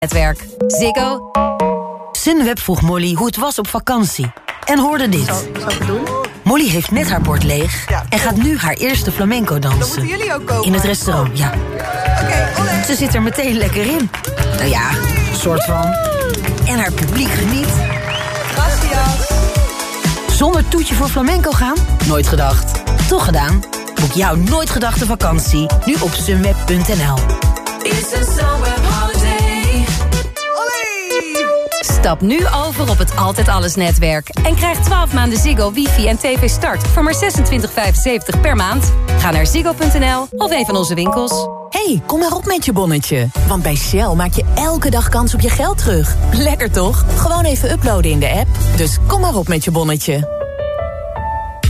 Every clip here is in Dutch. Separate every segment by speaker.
Speaker 1: netwerk. Ziggo.
Speaker 2: Sunweb vroeg Molly hoe het was op vakantie. En hoorde dit. Molly heeft net haar bord leeg en gaat nu haar eerste flamenco dansen.
Speaker 3: jullie ook komen.
Speaker 2: In het restaurant, ja.
Speaker 3: Oké,
Speaker 2: Ze zit er meteen lekker in. Nou ja, soort van. En haar publiek geniet. Zonder toetje voor flamenco gaan? Nooit gedacht. Toch gedaan? Boek jouw nooit gedachte vakantie nu op sunweb.nl.
Speaker 1: Stap nu over op het Altijd Alles netwerk. En krijg 12 maanden Ziggo, wifi en tv start voor maar 26,75 per maand. Ga naar ziggo.nl of een van onze winkels.
Speaker 4: hey, kom maar op met je bonnetje. Want bij Shell maak je elke dag kans op je geld terug. Lekker toch? Gewoon even uploaden in de app. Dus kom maar op met je bonnetje.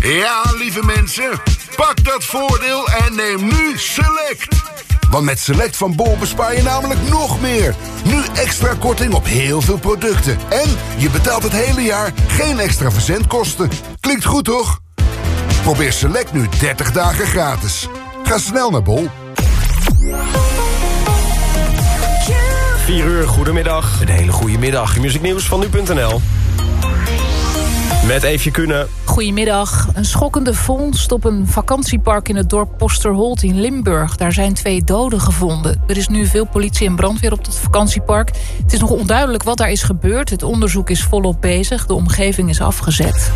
Speaker 5: Ja, lieve mensen, pak dat voordeel en neem nu Select. Want met Select van Bol bespaar je namelijk nog meer. Nu extra korting op heel veel producten. En je betaalt het hele jaar geen extra verzendkosten. Klinkt goed, toch? Probeer Select nu 30 dagen gratis. Ga snel naar Bol.
Speaker 6: 4 uur, goedemiddag. Een hele goede middag. Music Nieuws van nu.nl. Met Eefje Kunnen.
Speaker 7: Goedemiddag. Een schokkende vondst op een vakantiepark in het dorp Posterholt in Limburg. Daar zijn twee doden gevonden. Er is nu veel politie en brandweer op het vakantiepark. Het is nog onduidelijk wat daar is gebeurd. Het onderzoek is volop bezig. De omgeving is afgezet.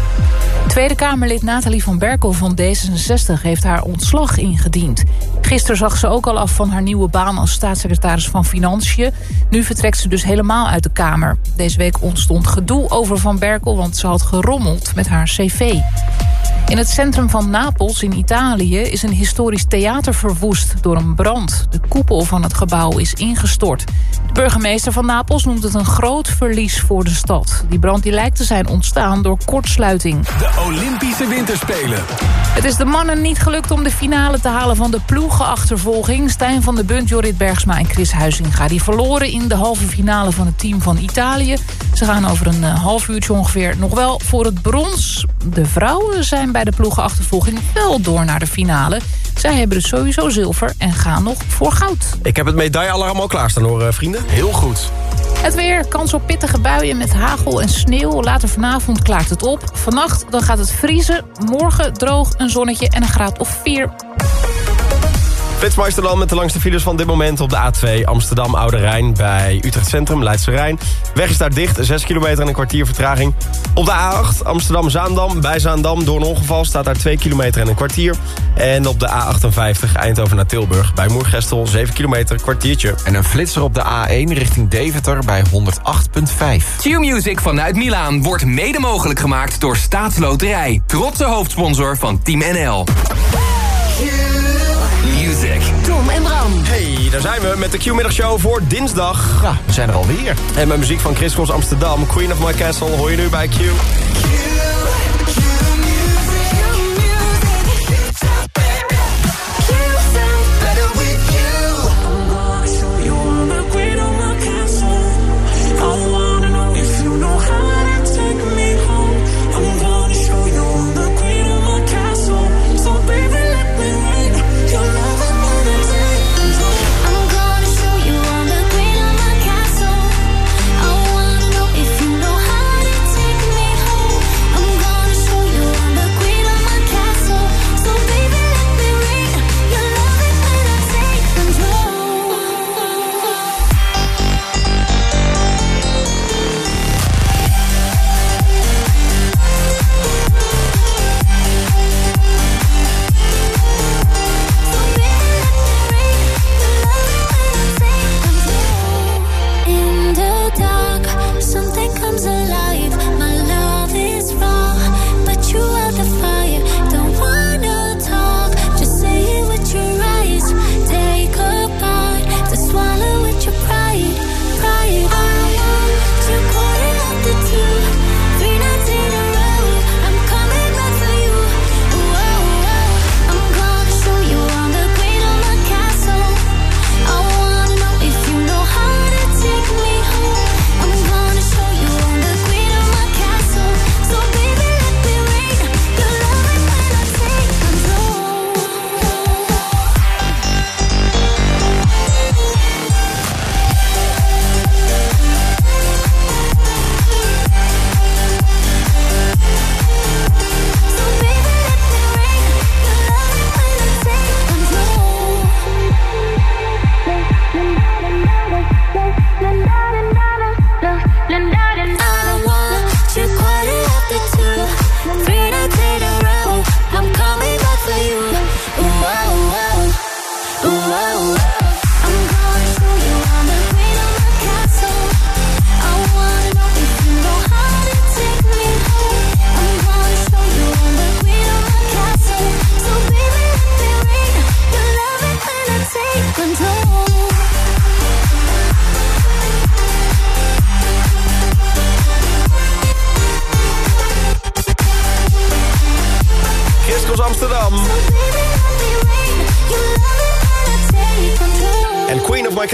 Speaker 7: Tweede Kamerlid Nathalie van Berkel van D66 heeft haar ontslag ingediend. Gisteren zag ze ook al af van haar nieuwe baan als staatssecretaris van Financiën. Nu vertrekt ze dus helemaal uit de Kamer. Deze week ontstond gedoe over Van Berkel, want ze had gerommeld met haar cv. In het centrum van Napels in Italië is een historisch theater verwoest door een brand. De koepel van het gebouw is ingestort. De burgemeester van Napels noemt het een groot verlies voor de stad. Die brand die lijkt te zijn ontstaan door kortsluiting.
Speaker 8: De Olympische Winterspelen.
Speaker 7: Het is de mannen niet gelukt om de finale te halen van de ploegenachtervolging. Stijn van de Bunt, Jorrit Bergsma en Chris Huizinga. Die verloren in de halve finale van het team van Italië. Ze gaan over een eh, half uurtje ongeveer nog wel voor het brons. De vrouwen zijn bij de ploegenachtervolging wel door naar de finale. Zij hebben dus sowieso zilver en gaan nog voor goud.
Speaker 6: Ik heb het medaillealarm al klaarstaan hoor, eh, vrienden.
Speaker 8: Heel goed.
Speaker 7: Het weer, kans op pittige buien met hagel en sneeuw. Later vanavond klaart het op. Vannacht dan gaat het vriezen. Morgen droog, een zonnetje en een graad of 4.
Speaker 6: Flitsmeister dan met de langste files van dit moment op de A2 Amsterdam Oude Rijn bij Utrecht Centrum, Leidse Rijn. Weg is daar dicht, 6 kilometer en een kwartier vertraging. Op de A8 Amsterdam Zaandam bij Zaandam door een ongeval staat daar 2 kilometer en een kwartier. En op de A58 Eindhoven naar Tilburg bij Moergestel 7 kilometer, kwartiertje.
Speaker 9: En een flitser op de A1 richting Deventer bij 108.5.
Speaker 8: Q-Music vanuit Milaan wordt mede mogelijk gemaakt door Staatsloterij. Trotse hoofdsponsor van Team NL.
Speaker 1: Tom en Bram.
Speaker 6: Hey, daar zijn we met de Q-middagshow voor dinsdag.
Speaker 9: Ja, we zijn er alweer.
Speaker 6: En met muziek van Chris Cross Amsterdam, Queen of My Castle, hoor je nu bij Q.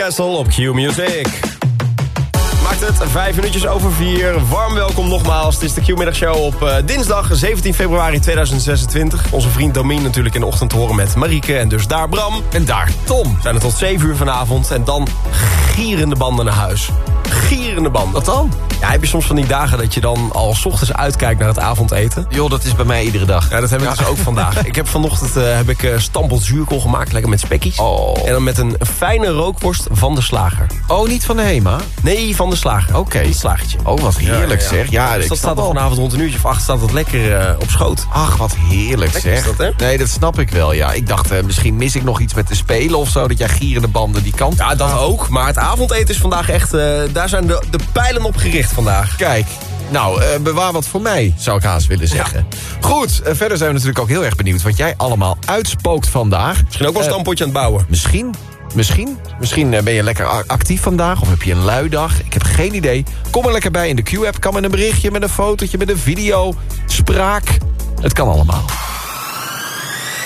Speaker 10: Castle op Q Music. Maakt het vijf minuutjes over vier. Warm welkom nogmaals. Het is de Q-middagshow op uh, dinsdag 17 februari 2026. Onze vriend Domien natuurlijk in de ochtend te horen met Marieke en dus daar Bram.
Speaker 9: En daar Tom.
Speaker 10: Zijn er tot 7 uur vanavond en dan gierende banden naar huis. Gierende banden.
Speaker 9: Wat dan?
Speaker 10: Ja, heb je soms van die dagen dat je dan al s ochtends uitkijkt naar het avondeten?
Speaker 9: Joh, dat is bij mij iedere dag.
Speaker 10: Ja, dat heb ik dus ook vandaag. Ik heb vanochtend uh, heb ik uh, zuurkool gemaakt, lekker met spekkies.
Speaker 9: Oh.
Speaker 10: En dan met een fijne rookworst van de slager.
Speaker 9: Oh, niet van de Hema?
Speaker 10: Nee, van de slager.
Speaker 9: Oké. Okay.
Speaker 10: Slagertje.
Speaker 9: Oh, wat heerlijk
Speaker 10: ja, ja.
Speaker 9: zeg. Ja,
Speaker 10: dus dat staat er vanavond rond een uurtje of acht staat het lekker uh, op schoot.
Speaker 9: Ach, wat heerlijk
Speaker 10: lekker
Speaker 9: zeg.
Speaker 10: Dat, hè?
Speaker 9: Nee, dat snap ik wel, ja. Ik dacht, misschien mis ik nog iets met de spelen of zo. Dat jij gierende banden die kant
Speaker 10: Ja, dat ook. Maar het avondeten is vandaag echt... Daar zijn de, de pijlen op gericht vandaag.
Speaker 9: Kijk, nou, uh, bewaar wat voor mij, zou ik haast willen zeggen. Ja. Goed, uh, verder zijn we natuurlijk ook heel erg benieuwd... wat jij allemaal uitspookt vandaag.
Speaker 10: Misschien ook wel een stampotje aan het bouwen.
Speaker 9: Misschien, misschien. Misschien ben je lekker actief vandaag of heb je een luidag. Ik heb geen idee. Kom er lekker bij in de Q-app. Kan met een berichtje, met een fotootje, met een video, spraak. Het kan allemaal.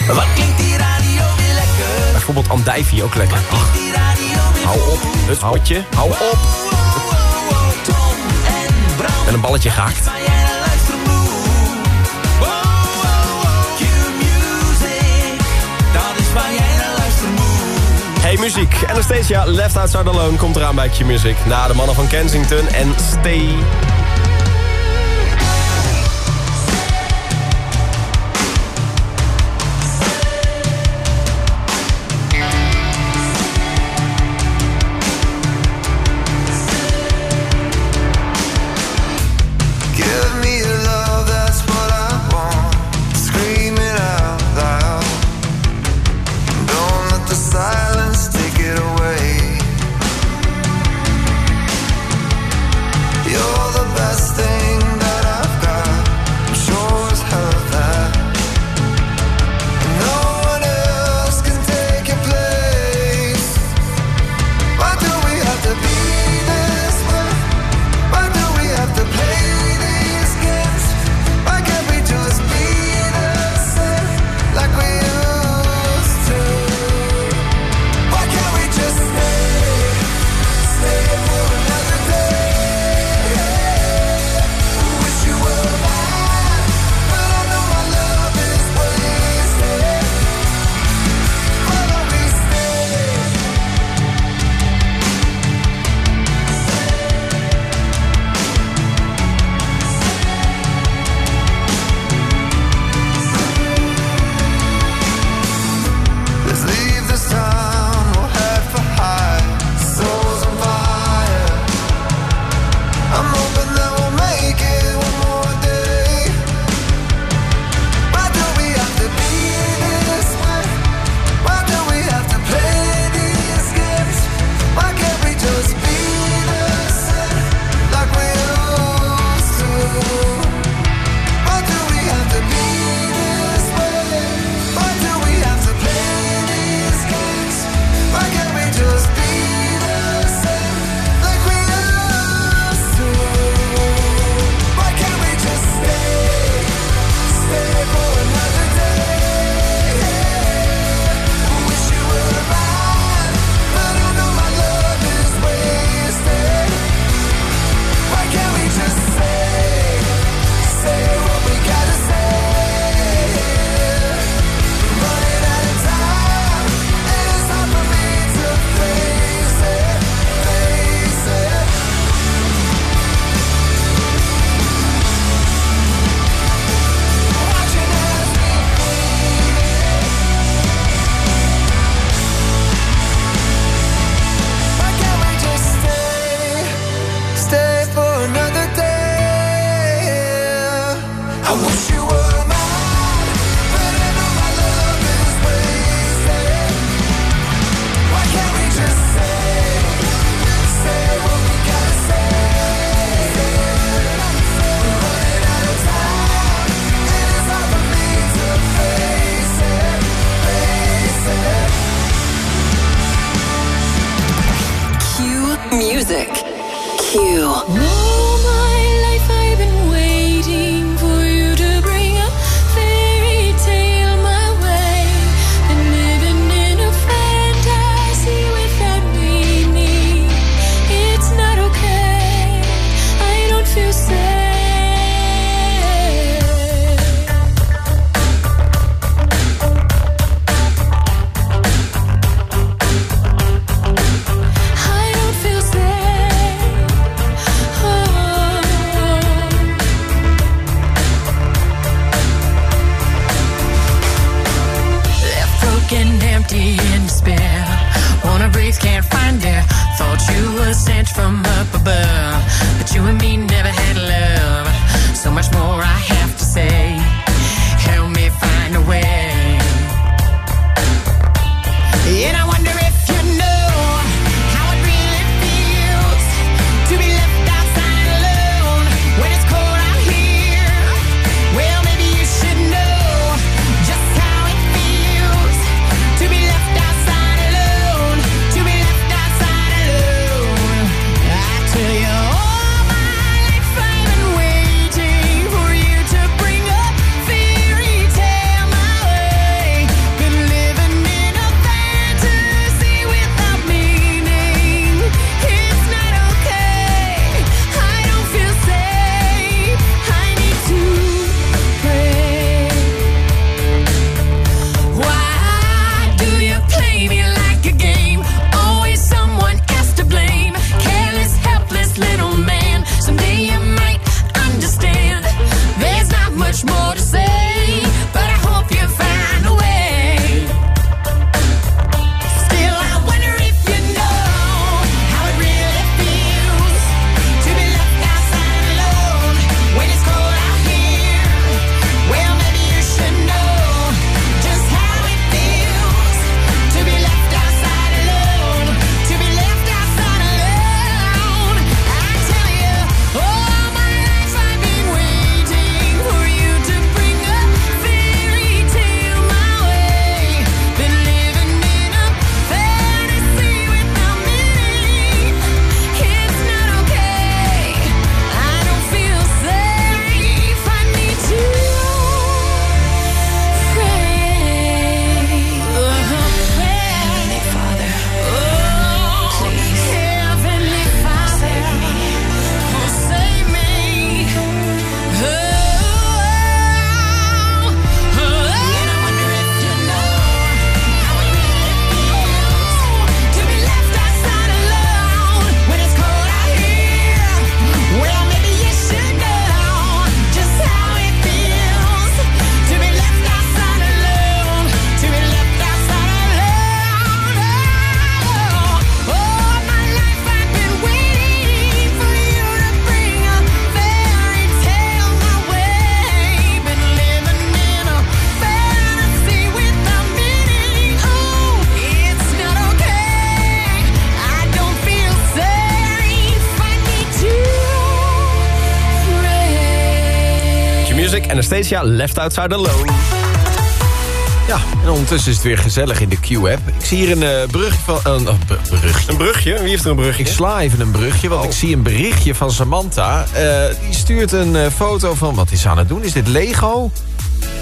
Speaker 6: Wat klinkt die radio weer lekker?
Speaker 10: Bijvoorbeeld Andijvie ook lekker.
Speaker 6: Ach,
Speaker 10: hou op, het spotje. Hou op. Met een balletje gehaakt. Hey muziek, Anastasia, Left Outside Alone komt eraan bij Q-Music. Na de mannen van Kensington en Stay...
Speaker 6: Anastasia, Left Outside Alone.
Speaker 9: Ja, en ondertussen is het weer gezellig in de Q-app. Ik zie hier een eh, brugje van... een oh, br- brugje.
Speaker 6: Een brugje? Wie heeft er een brugje?
Speaker 9: Ik sla even een brugje, want ik zie een berichtje van Samantha. Eh, die stuurt een eh, foto van... Wat is ze aan het doen? Is dit Lego?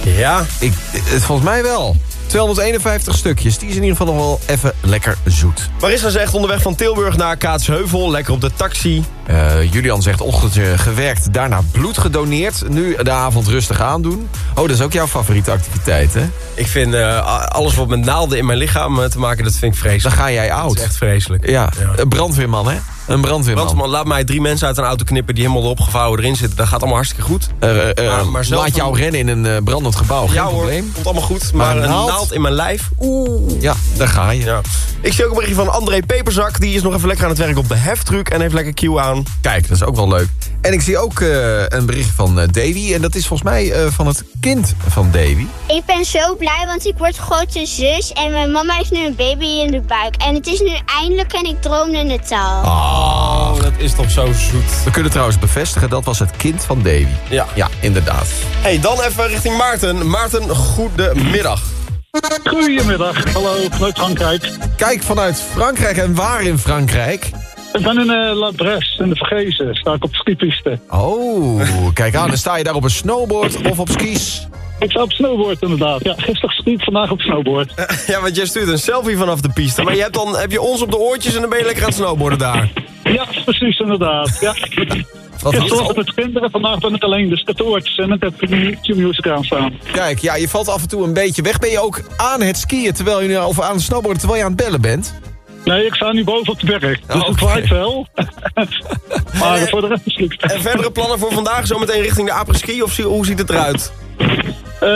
Speaker 6: Ja.
Speaker 9: Ik, het, volgens mij wel. 251 stukjes. Die is in ieder geval nog wel even lekker zoet.
Speaker 6: Marissa zegt onderweg van Tilburg naar Kaatsheuvel. Lekker op de taxi.
Speaker 9: Eh, Julian zegt ochtendje gewerkt, daarna bloed gedoneerd. Nu de avond rustig aandoen. Oh, dat is ook jouw favoriete activiteit, hè?
Speaker 6: Ik vind eh, alles wat met naalden in mijn lichaam eh, te maken, dat vind ik vreselijk.
Speaker 9: Dan ga jij oud.
Speaker 6: Dat is echt vreselijk.
Speaker 9: Ja, brandweerman, hè? Een brandweerman.
Speaker 6: Brandweerman, laat mij drie mensen uit een auto knippen die helemaal opgevouwen erin zitten. Dat gaat allemaal hartstikke goed.
Speaker 9: Eh, eh,
Speaker 6: Maar- maar zelf
Speaker 9: laat jou
Speaker 6: een-
Speaker 9: rennen in een eh, brandend gebouw, geen
Speaker 6: ja hoor,
Speaker 9: probleem.
Speaker 6: komt allemaal goed.
Speaker 9: Maar
Speaker 6: Maar,
Speaker 9: een naald?
Speaker 6: naald? in mijn lijf, oeh.
Speaker 9: Ja, daar ga je.
Speaker 6: Ja. Ik zie ook een berichtje van André Peperzak. Die is nog even lekker aan het werk op de heftruck en heeft lekker Q aan.
Speaker 9: Kijk, dat is ook wel leuk. En ik zie ook eh, een berichtje van eh, Davy. En dat is volgens mij eh, van het kind van Davy.
Speaker 11: Ik ben zo blij, want ik word grote zus en mijn mama heeft nu een baby in de buik. En het is nu eindelijk en ik droomde in de taal.
Speaker 6: Oh, dat is toch zo zoet.
Speaker 9: We kunnen trouwens bevestigen, dat was het kind van Davy.
Speaker 6: Ja.
Speaker 9: Ja, inderdaad.
Speaker 6: Hey, dan even richting Maarten. Maarten, goedemiddag.
Speaker 12: Goedemiddag, hallo vanuit Frankrijk.
Speaker 9: Kijk, vanuit Frankrijk en waar in Frankrijk?
Speaker 12: Ik ben in uh, La Bresse, in de Vergezen. Sta ik op de skipiste.
Speaker 9: Oh, kijk aan. Dan sta je daar op een snowboard of op skis?
Speaker 12: Ik sta op snowboard inderdaad. Ja, gisteren geskiet, vandaag op snowboard.
Speaker 6: Ja, want jij stuurt een selfie vanaf de piste. Maar je hebt dan heb je ons op de oortjes en dan ben je lekker aan het snowboarden daar.
Speaker 12: Ja, precies inderdaad. Ja.
Speaker 9: Wat
Speaker 12: Gisteren was het kinderen, vandaag ben ik alleen. Dus de oortjes en ik heb Q-music aanstaan.
Speaker 9: Kijk, ja, je valt af en toe een beetje weg. Ben je ook aan het skiën terwijl je, of aan het snowboarden terwijl je aan het bellen bent?
Speaker 12: Nee, ik sta nu boven op de berg. Dus
Speaker 6: Oh,
Speaker 12: het
Speaker 6: oké.
Speaker 12: waait wel. maar voor de rest is het.
Speaker 6: En verdere plannen voor vandaag? Zometeen richting de apres-ski of hoe ziet het eruit?
Speaker 12: Eh,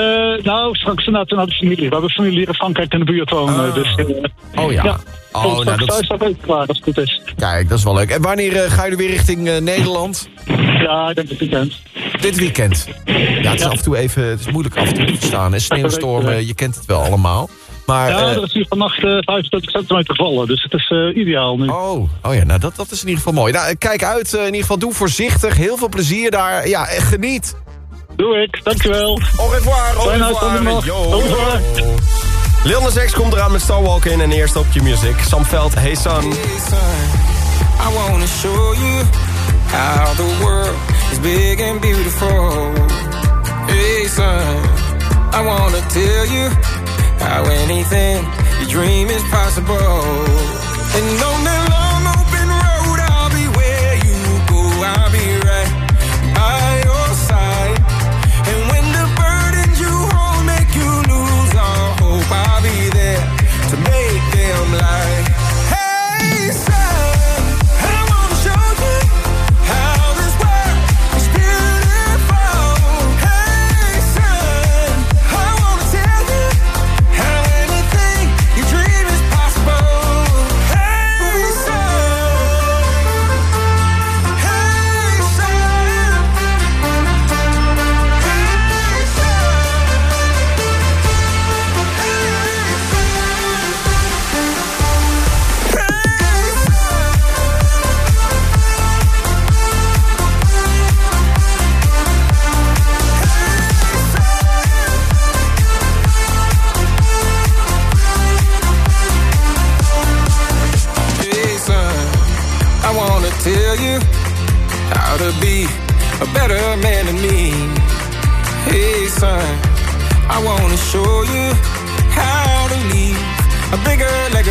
Speaker 12: nou, straks naar, naar de familie. We hebben familie hier in Frankrijk in de buurt wonen. Dus, eh,
Speaker 9: Oh ja.
Speaker 12: ja.
Speaker 9: Oh, nou, dat
Speaker 12: thuis
Speaker 9: is-
Speaker 12: ook klaar, als het goed is.
Speaker 9: Kijk, dat is wel leuk. En wanneer eh, gaan jullie weer richting Nederland?
Speaker 12: Ja, ik denk het weekend.
Speaker 9: Dit weekend. Ja, het is af en toe even het is moeilijk af en toe te verstaan. hè. Sneeuwstormen, je kent het wel allemaal. Maar,
Speaker 12: ja,
Speaker 9: eh,
Speaker 12: er is hier vannacht eh 25 centimeter gevallen. Dus het is eh, ideaal nu.
Speaker 9: Oh, oh ja, nou dat, dat is in ieder geval mooi. Nou, eh, kijk uit, eh, in ieder geval doe voorzichtig. Heel veel plezier daar. Ja, en geniet.
Speaker 12: Doe ik, dankjewel.
Speaker 6: Au revoir, au revoir.
Speaker 12: Au revoir.
Speaker 6: Lil Nas X komt eraan met Starwalk in en eerst op je music. Sam Veld, Hey Son.
Speaker 13: I wanna show you how the world is big and beautiful. Hey son, I wanna tell you how anything you dream is possible. And on that a better man than me. Hey son, I wanna show you how to leave a bigger legacy.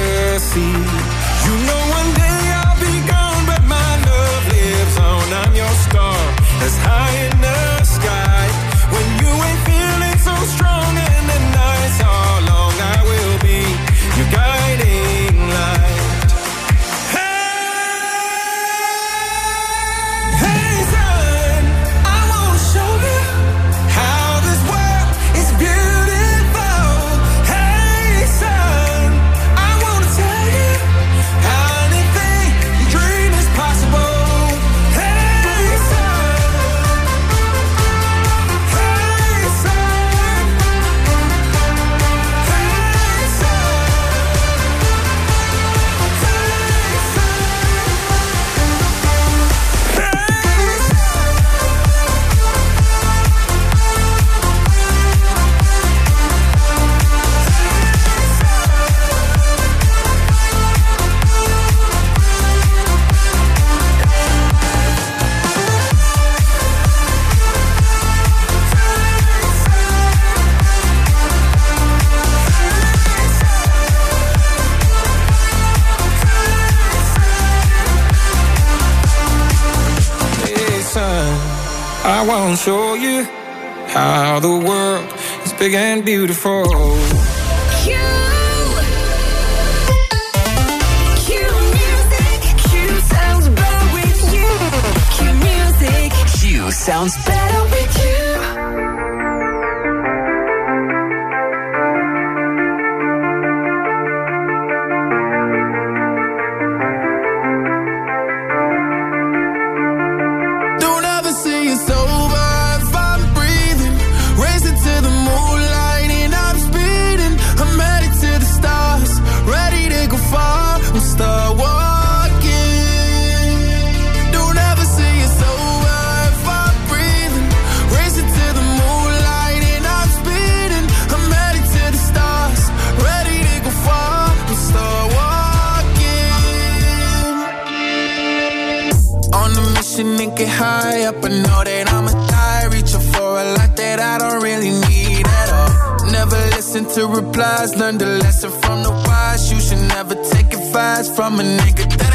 Speaker 13: I want to show you how the world is big and beautiful.
Speaker 14: Sounds better
Speaker 13: high up. I know that I'ma die. Reaching for a lot that I don't really need at all. Never listen to replies. Learn the lesson from the wise. You should never take advice from a nigga that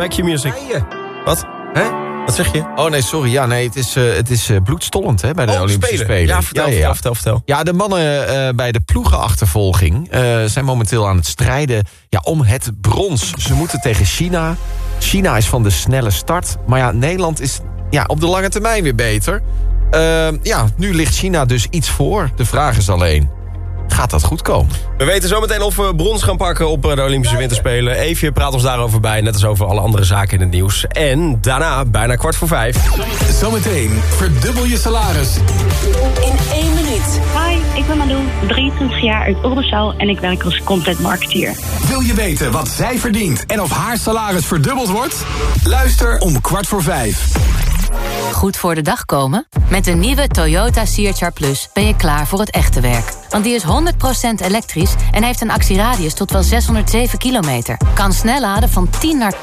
Speaker 6: Back Your Music. Wat?
Speaker 9: Hè?
Speaker 6: Wat zeg je?
Speaker 9: Oh nee, sorry. Ja, nee, het is, eh, het is eh, bloedstollend hè, bij de
Speaker 6: Oh,
Speaker 9: Olympische
Speaker 6: Spelen.
Speaker 9: Spelen.
Speaker 6: Ja, vertel, vertel, vertel, vertel.
Speaker 9: Ja, de mannen eh, bij de ploegenachtervolging eh, zijn momenteel aan het strijden ja, om het brons. Ze moeten tegen China. China is van de snelle start. Maar ja, Nederland is ja, op de lange termijn weer beter. Eh, ja, nu ligt China dus iets voor. De vraag is alleen, gaat dat goed komen?
Speaker 6: We weten zometeen of we brons gaan pakken op eh, de Olympische Winterspelen. Eefje praat ons daarover bij, net als over alle andere zaken in het nieuws. En daarna, bijna kwart voor vijf.
Speaker 13: Zometeen verdubbel je salaris.
Speaker 15: In één minuut. Hi, ik ben Malou, 23 jaar uit Oldenzaal en ik werk als content marketeer.
Speaker 13: Wil je weten wat zij verdient en of haar salaris verdubbeld wordt? Luister om kwart voor vijf.
Speaker 16: Goed voor de dag komen? Met de nieuwe Toyota CHR Plus ben je klaar voor het echte werk. Want die is 100% elektrisch en heeft een actieradius tot wel 607 kilometer. Kan snel laden van 10 naar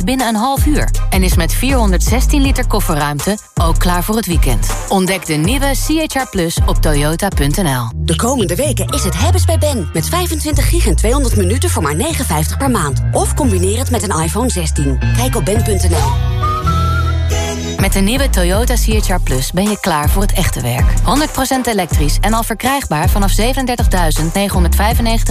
Speaker 16: 80% binnen een half uur. En is met 416 liter kofferruimte ook klaar voor het weekend. Ontdek de nieuwe CHR Plus op toyota.nl.
Speaker 17: De komende weken is het hebben's bij Ben. Met 25 gig en 200 minuten voor maar 59 per maand. Of combineer het met een iPhone 16. Kijk op ben.nl.
Speaker 16: Met de nieuwe Toyota CHR Plus ben je klaar voor het echte werk. 100% elektrisch en al verkrijgbaar vanaf 37.995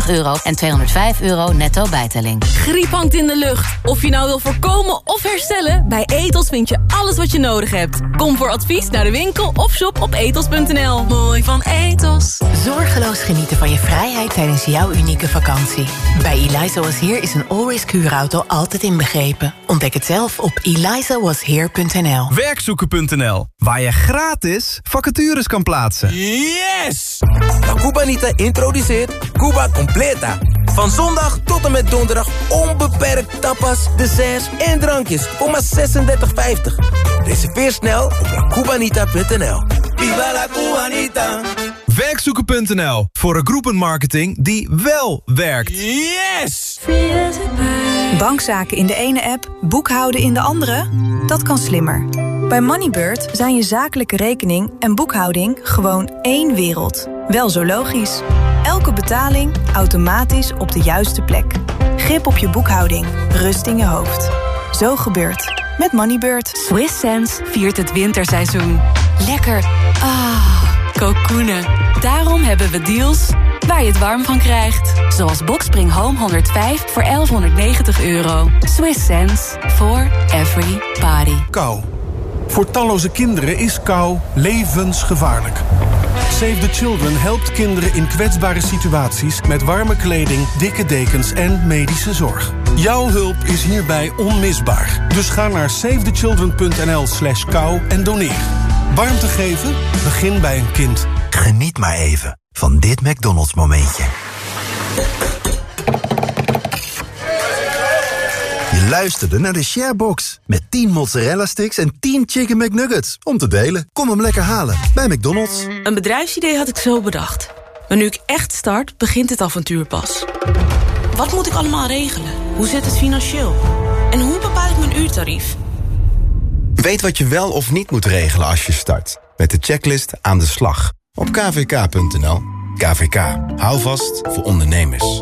Speaker 16: euro en 205 euro netto bijtelling.
Speaker 4: Griep hangt in de lucht. Of je nou wil voorkomen of herstellen, bij Etos vind je alles wat je nodig hebt. Kom voor advies naar de winkel of shop op etos.nl. Mooi van Etos.
Speaker 2: Zorgeloos genieten van je vrijheid tijdens jouw unieke vakantie. Bij Eliza Was Here is een all-risk huurauto altijd inbegrepen. Ontdek het zelf op elizawasheer.nl.
Speaker 18: Werkzoeken.nl, waar je gratis vacatures kan plaatsen.
Speaker 19: Yes! La Cubanita introduceert Cuba Completa. Van zondag tot en met donderdag onbeperkt tapas, desserts en drankjes voor maar 36,50. Reserveer snel op lacubanita.nl. Viva la Cubanita!
Speaker 18: Werkzoeken.nl, voor een groepenmarketing die wel werkt.
Speaker 19: Yes!
Speaker 20: Bankzaken in de ene app, boekhouden in de andere? Dat kan slimmer. Bij Moneybird zijn je zakelijke rekening en boekhouding gewoon één wereld. Wel zo logisch. Elke betaling automatisch op de juiste plek. Grip op je boekhouding, rust in je hoofd. Zo gebeurt met Moneybird.
Speaker 16: Swiss Sense viert het winterseizoen. Lekker. Ah, kokoenen. Daarom hebben we deals waar je het warm van krijgt. Zoals Boxspring Home 105 voor 1190 euro. Swiss sense for every body.
Speaker 21: Kou. Voor talloze kinderen is kou levensgevaarlijk. Save the Children helpt kinderen in kwetsbare situaties... met warme kleding, dikke dekens en medische zorg. Jouw hulp is hierbij onmisbaar. Dus ga naar savethechildren.nl slash kou en doneer. Warmte geven? Begin bij een kind.
Speaker 22: Geniet maar even van dit McDonald's momentje. Je
Speaker 23: Je luisterde naar de Sharebox. Met 10 mozzarella sticks en 10 chicken McNuggets. Om te delen. Kom hem lekker halen bij McDonald's.
Speaker 24: Een bedrijfsidee had ik zo bedacht. Maar nu ik echt start, begint het avontuur pas. Wat moet ik allemaal regelen? Hoe zit het financieel? En hoe bepaal ik mijn uurtarief?
Speaker 25: Weet wat je wel of niet moet regelen als je start. Met de checklist aan de slag. Op kvk.nl. KVK. Hou vast voor ondernemers.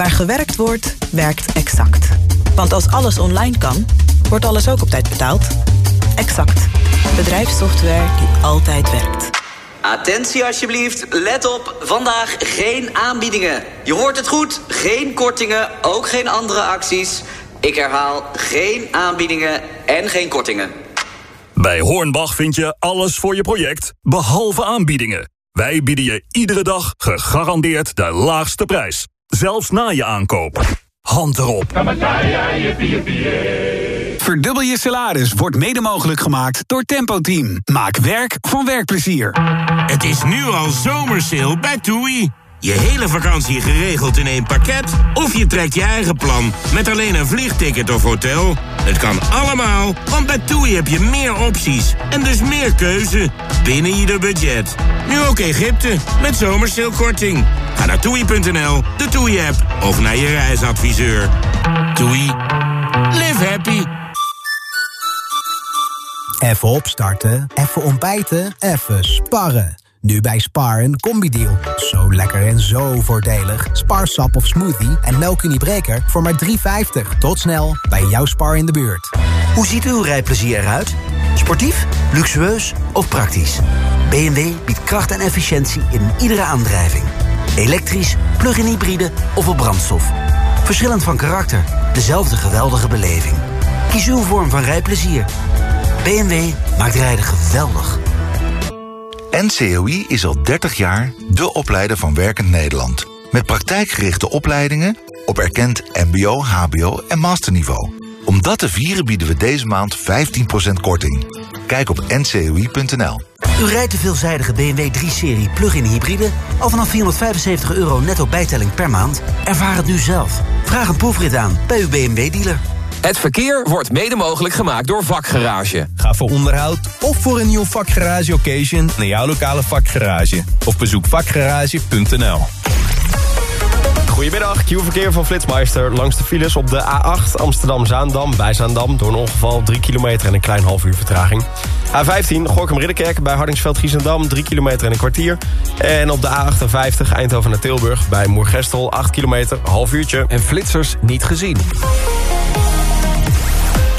Speaker 26: Waar gewerkt wordt, werkt Exact. Want als alles online kan, wordt alles ook op tijd betaald. Exact. Bedrijfssoftware die altijd werkt.
Speaker 27: Attentie alsjeblieft, let op, vandaag geen aanbiedingen. Je hoort het goed, geen kortingen, ook geen andere acties. Ik herhaal, geen aanbiedingen en geen kortingen.
Speaker 28: Bij Hornbach vind je alles voor je project, behalve aanbiedingen. Wij bieden je iedere dag gegarandeerd de laagste prijs. Zelfs na je aankoop. Hand erop.
Speaker 29: Verdubbel je salaris wordt mede mogelijk gemaakt door Tempo Team. Maak werk van werkplezier.
Speaker 30: Het is nu al zomersale bij TUI. Je hele vakantie geregeld in één pakket? Of je trekt je eigen plan met alleen een vliegticket of hotel? Het kan allemaal, want bij TUI heb je meer opties en dus meer keuze binnen je budget. Nu ook Egypte met zomersalekorting. Ga naar toei.nl, de TUI-app of naar je reisadviseur. TUI. Live happy.
Speaker 31: Even opstarten, even ontbijten, even sparren. Nu bij Spar een combi-deal. Zo lekker en zo voordelig. Spar sap of smoothie en melkuniebreker voor maar 3,50. Tot snel bij jouw Spar in de buurt.
Speaker 32: Hoe ziet uw rijplezier eruit? Sportief, luxueus of praktisch? BMW biedt kracht en efficiëntie in iedere aandrijving. Elektrisch, plug-in hybride of op brandstof. Verschillend van karakter, dezelfde geweldige beleving. Kies uw vorm van rijplezier. BMW maakt rijden geweldig.
Speaker 22: NCOI is al 30 jaar de opleider van Werkend Nederland. Met praktijkgerichte opleidingen op erkend mbo, hbo en masterniveau. Om dat te vieren bieden we deze maand 15% korting. Kijk op ncoi.nl.
Speaker 32: U rijdt de veelzijdige BMW 3-serie plug-in hybride... al vanaf 475 euro netto bijtelling per maand? Ervaar het nu zelf. Vraag een proefrit aan bij uw BMW-dealer.
Speaker 8: Het verkeer wordt mede mogelijk gemaakt door Vakgarage.
Speaker 33: Ga voor onderhoud of voor een nieuw vakgarage occasion naar jouw lokale vakgarage. Of bezoek vakgarage.nl.
Speaker 6: Goedemiddag, Q-verkeer van Flitsmeister. Langs de files op de A8 Amsterdam-Zaandam bij Zaandam... door een ongeval 3 kilometer en een klein half uur vertraging. A15 Gorkum-Ridderkerk bij Hardingsveld-Giezendam 3 kilometer en een kwartier. En op de A58 Eindhoven naar Tilburg bij Moergestel 8 kilometer, half uurtje.
Speaker 9: En flitsers niet gezien.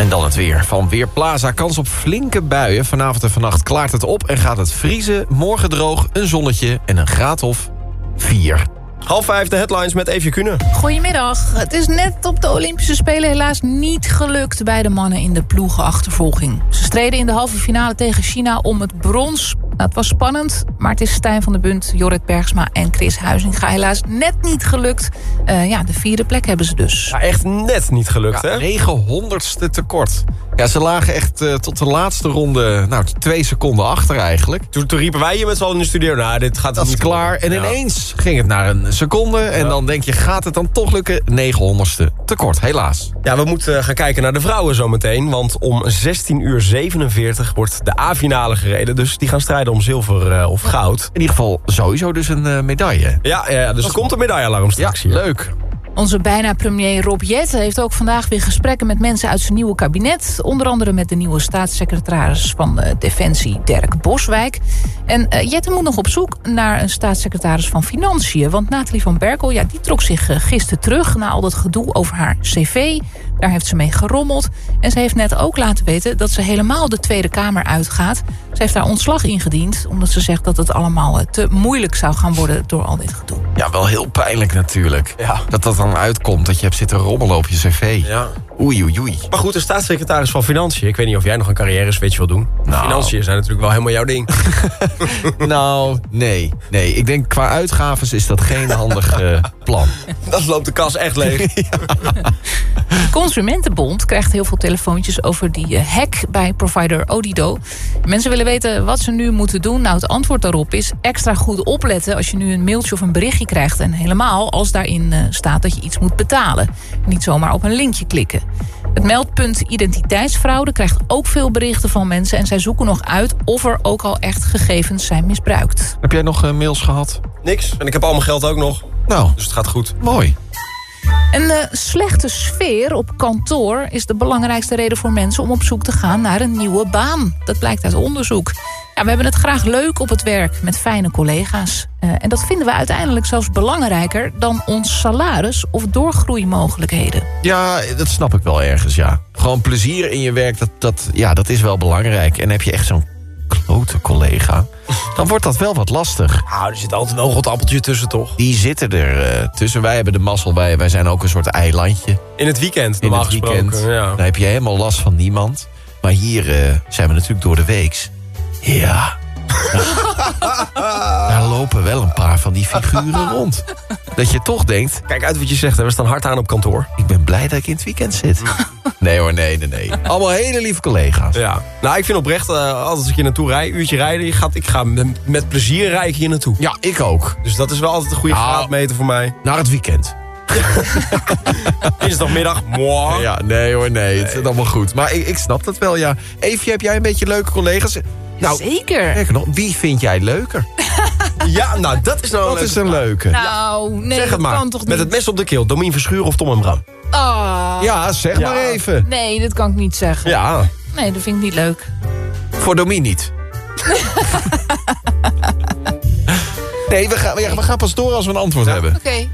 Speaker 9: En dan het weer. Van Weerplaza kans op flinke buien. Vanavond en vannacht klaart het op en gaat het vriezen. Morgen droog, een zonnetje en een graad of 4.
Speaker 6: Half vijf de headlines met Evje Kunnen.
Speaker 7: Goedemiddag. Het is net op de Olympische Spelen helaas niet gelukt... bij de mannen in de ploegenachtervolging. Ze streden in de halve finale tegen China om het brons. Nou, het was spannend, maar het is Stijn van der Bunt, Jorrit Bergsma en Chris Huizinga helaas net niet gelukt. Uh, ja, de vierde plek hebben ze dus.
Speaker 6: Ja, echt net niet gelukt,
Speaker 9: ja,
Speaker 6: hè?
Speaker 9: 900ste tekort. Ja, ze lagen echt uh, tot de laatste ronde, nou, twee seconden achter eigenlijk.
Speaker 6: Toen, toen riepen wij hier met z'n allen in de studio, nou, dit gaat
Speaker 9: Dat
Speaker 6: niet
Speaker 9: is klaar. En
Speaker 6: Ja.
Speaker 9: ineens ging het naar een seconde. En dan denk je, gaat het dan toch lukken? 900ste tekort, helaas.
Speaker 6: Ja, we moeten eh, gaan kijken naar de vrouwen zometeen. Want om 16 uur 47 wordt de A-finale gereden. Dus die gaan strijden om zilver eh, of goud.
Speaker 9: In ieder geval sowieso dus een uh, medaille.
Speaker 6: Ja, ja, ja dus er komt een medaillealarm straks
Speaker 9: ja,
Speaker 6: hier.
Speaker 9: leuk.
Speaker 7: Onze bijna premier Rob Jette heeft ook vandaag weer gesprekken met mensen uit zijn nieuwe kabinet. Onder andere met de nieuwe staatssecretaris van uh, Defensie, Dirk Boswijk. En uh, Jette moet nog op zoek naar een staatssecretaris van Financiën. Want Nathalie van Berkel ja, die trok zich uh, gisteren terug na al dat gedoe over haar cv. Daar heeft ze mee gerommeld. En ze heeft net ook laten weten dat ze helemaal de Tweede Kamer uitgaat. Ze heeft daar ontslag ingediend, omdat ze zegt dat het allemaal eh, te moeilijk zou gaan worden door al dit gedoe.
Speaker 9: Ja, wel heel pijnlijk natuurlijk.
Speaker 6: Ja.
Speaker 9: Dat dat dan uitkomt, dat je hebt zitten rommelen op je cv.
Speaker 6: Ja.
Speaker 9: Oei, oei, oei.
Speaker 6: Maar goed, de staatssecretaris van Financiën... ik weet niet of jij nog een carrière switch wil doen.
Speaker 9: Nou.
Speaker 6: Financiën zijn natuurlijk wel helemaal jouw ding.
Speaker 9: nou, nee. Nee, ik denk qua uitgaves is dat geen handig eh, plan.
Speaker 6: Dan loopt de kas echt leeg.
Speaker 7: De Consumentenbond krijgt heel veel telefoontjes over die eh, hack bij provider Odido. Mensen willen weten wat ze nu moeten doen. Nou, het antwoord daarop is extra goed opletten als je nu een mailtje of een berichtje krijgt. En helemaal als daarin eh, staat dat je iets moet betalen. Niet zomaar op een linkje klikken. Het meldpunt identiteitsfraude krijgt ook veel berichten van mensen... en zij zoeken nog uit of er ook al echt gegevens zijn misbruikt.
Speaker 9: Heb jij nog eh, mails gehad?
Speaker 6: Niks. En ik heb al mijn geld ook nog.
Speaker 9: Nou,
Speaker 6: Dus het gaat goed.
Speaker 9: mooi.
Speaker 7: Een eh, slechte sfeer op kantoor is de belangrijkste reden voor mensen... om op zoek te gaan naar een nieuwe baan. Dat blijkt uit onderzoek. Ja, we hebben het graag leuk op het werk met fijne collega's. Eh, en dat vinden we uiteindelijk zelfs belangrijker... dan ons salaris of doorgroeimogelijkheden.
Speaker 9: Ja, dat snap ik wel ergens, ja. Gewoon plezier in je werk, dat, dat, ja, dat is wel belangrijk. En heb je echt zo'n klote collega... dan wordt dat wel wat lastig.
Speaker 6: Nou, er zit altijd wel een appeltje tussen, toch?
Speaker 9: Die zitten er eh, tussen. Wij hebben de mazzel, wij, wij zijn ook een soort eilandje.
Speaker 6: In het weekend,
Speaker 9: In
Speaker 6: normaal
Speaker 9: het weekend.
Speaker 6: Ja.
Speaker 9: Dan heb je helemaal last van niemand. Maar hier eh, zijn we natuurlijk door de weeks. Ja. Daar lopen wel een paar van die figuren rond. Dat je toch denkt...
Speaker 6: Kijk uit wat je zegt, hè. we staan hard aan op kantoor.
Speaker 9: Ik ben blij dat ik in het weekend zit. Nee hoor, nee, nee, nee. Allemaal hele lieve collega's.
Speaker 6: Ja. Nou, ik vind oprecht, altijd als ik hier naartoe rijd, uurtje rijden... Je gaat, ik ga met, met plezier rij ik hier naartoe.
Speaker 9: Ja, ik ook.
Speaker 6: Dus dat is wel altijd een goede
Speaker 9: Nou,
Speaker 6: graadmeter voor mij.
Speaker 9: Naar het weekend.
Speaker 6: Dinsdagmiddag, moi.
Speaker 9: Ja, nee hoor, nee. Het is allemaal goed. Maar ik, ik snap dat wel, ja. Eefje, heb jij een beetje leuke collega's? Nou,
Speaker 7: Zeker.
Speaker 9: sterker nog, wie vind jij leuker?
Speaker 6: Ja, nou, dat is nou
Speaker 9: Wat
Speaker 6: een
Speaker 9: is
Speaker 6: leuke
Speaker 9: een leuke?
Speaker 7: Nou, nee,
Speaker 6: Zeg het
Speaker 7: dat
Speaker 6: maar,
Speaker 7: kan toch niet?
Speaker 6: met het mes op de keel. Domien Verschuur of Tom en Bram?
Speaker 7: Ah.
Speaker 9: Ja, zeg
Speaker 6: Ja.
Speaker 9: maar even.
Speaker 7: Nee, dat kan ik niet zeggen.
Speaker 6: Ja.
Speaker 7: Nee, dat vind ik niet leuk.
Speaker 9: Voor Domien niet. nee, we gaan, ja, we gaan pas door als we een antwoord hebben.
Speaker 7: Oké.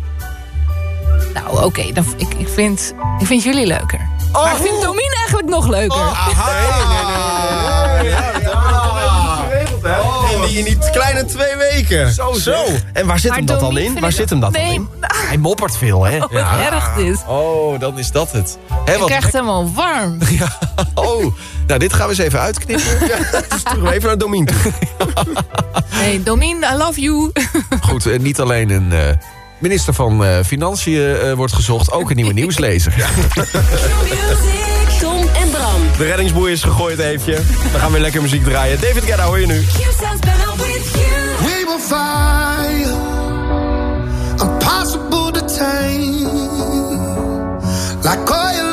Speaker 7: Nou, oké. dan ik, ik, vind, ik vind jullie leuker. maar ik vind Domien eigenlijk nog leuker.
Speaker 6: En die in die kleine twee weken.
Speaker 9: Zo,
Speaker 6: Zo. En waar zit
Speaker 7: Maar
Speaker 6: hem dat dan in? Waar zit hem dat
Speaker 7: nee,
Speaker 6: dan in?
Speaker 9: Hij moppert veel, hè?
Speaker 7: Wat erg dit.
Speaker 9: Oh, dan is dat het. Hè,
Speaker 7: Ik
Speaker 9: wat
Speaker 7: krijg het helemaal warm.
Speaker 9: Ja, oh. Nou, dit gaan we eens even uitknippen.
Speaker 6: Dus sturen we even naar Domien toe.
Speaker 7: Nee, Domien, I love you.
Speaker 9: Goed, niet alleen een eh, minister van eh, Financiën eh, wordt gezocht... ook een nieuwe nieuwslezer.
Speaker 34: Bram.
Speaker 6: De reddingsboei is gegooid, Eefje. We gaan weer lekker muziek draaien. David Guetta hoor je nu.
Speaker 35: We will fire, impossible to tame, like oil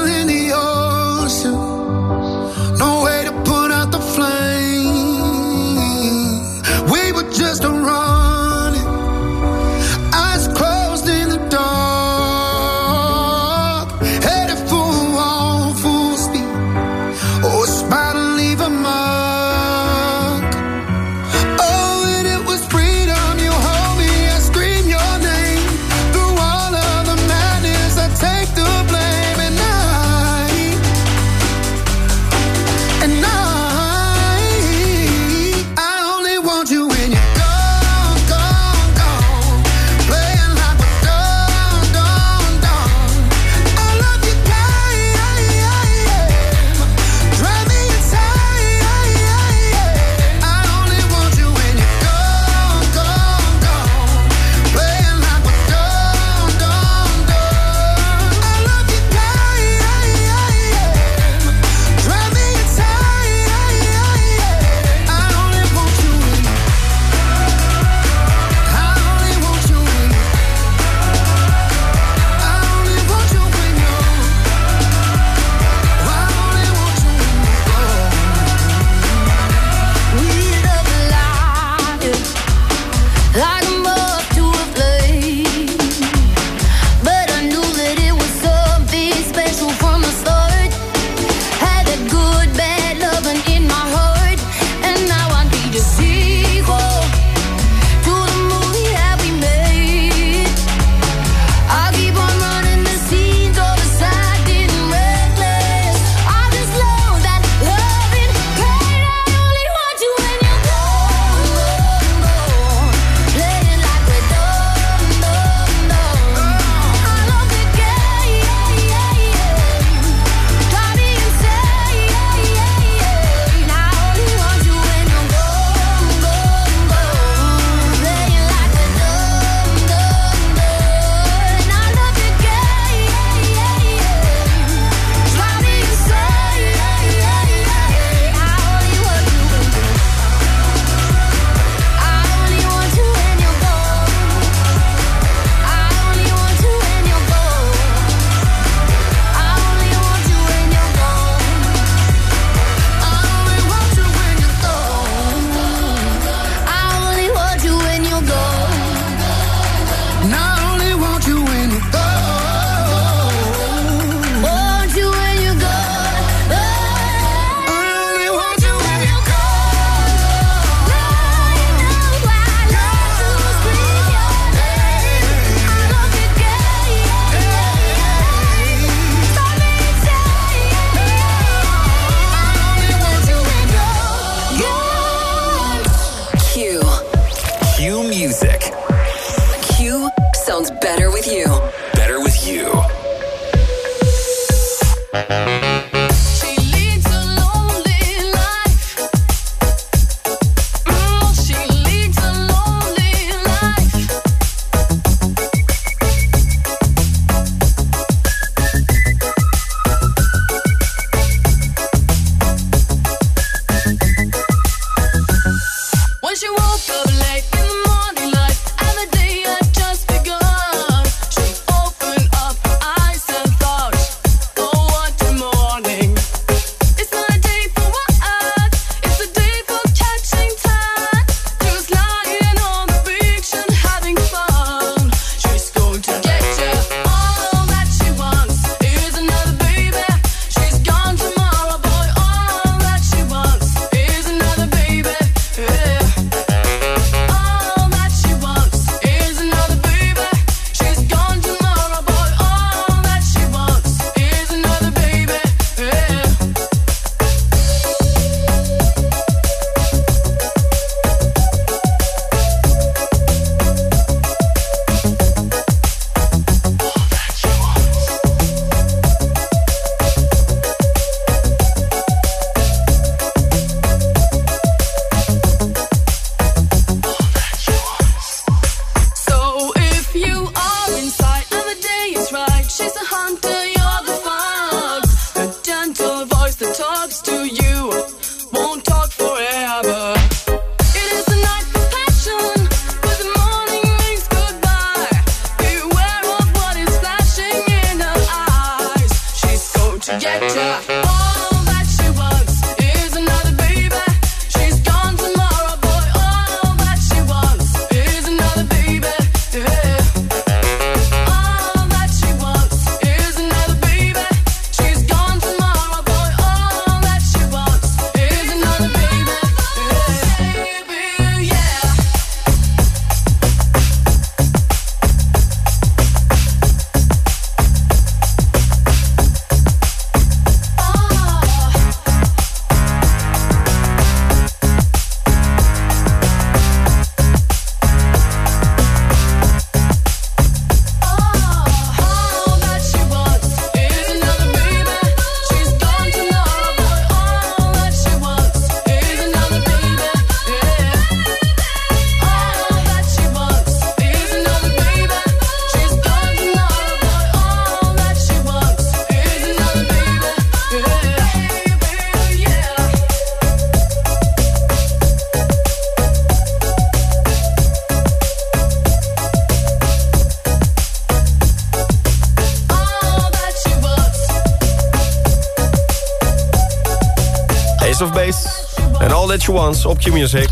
Speaker 6: Want op Q-Music.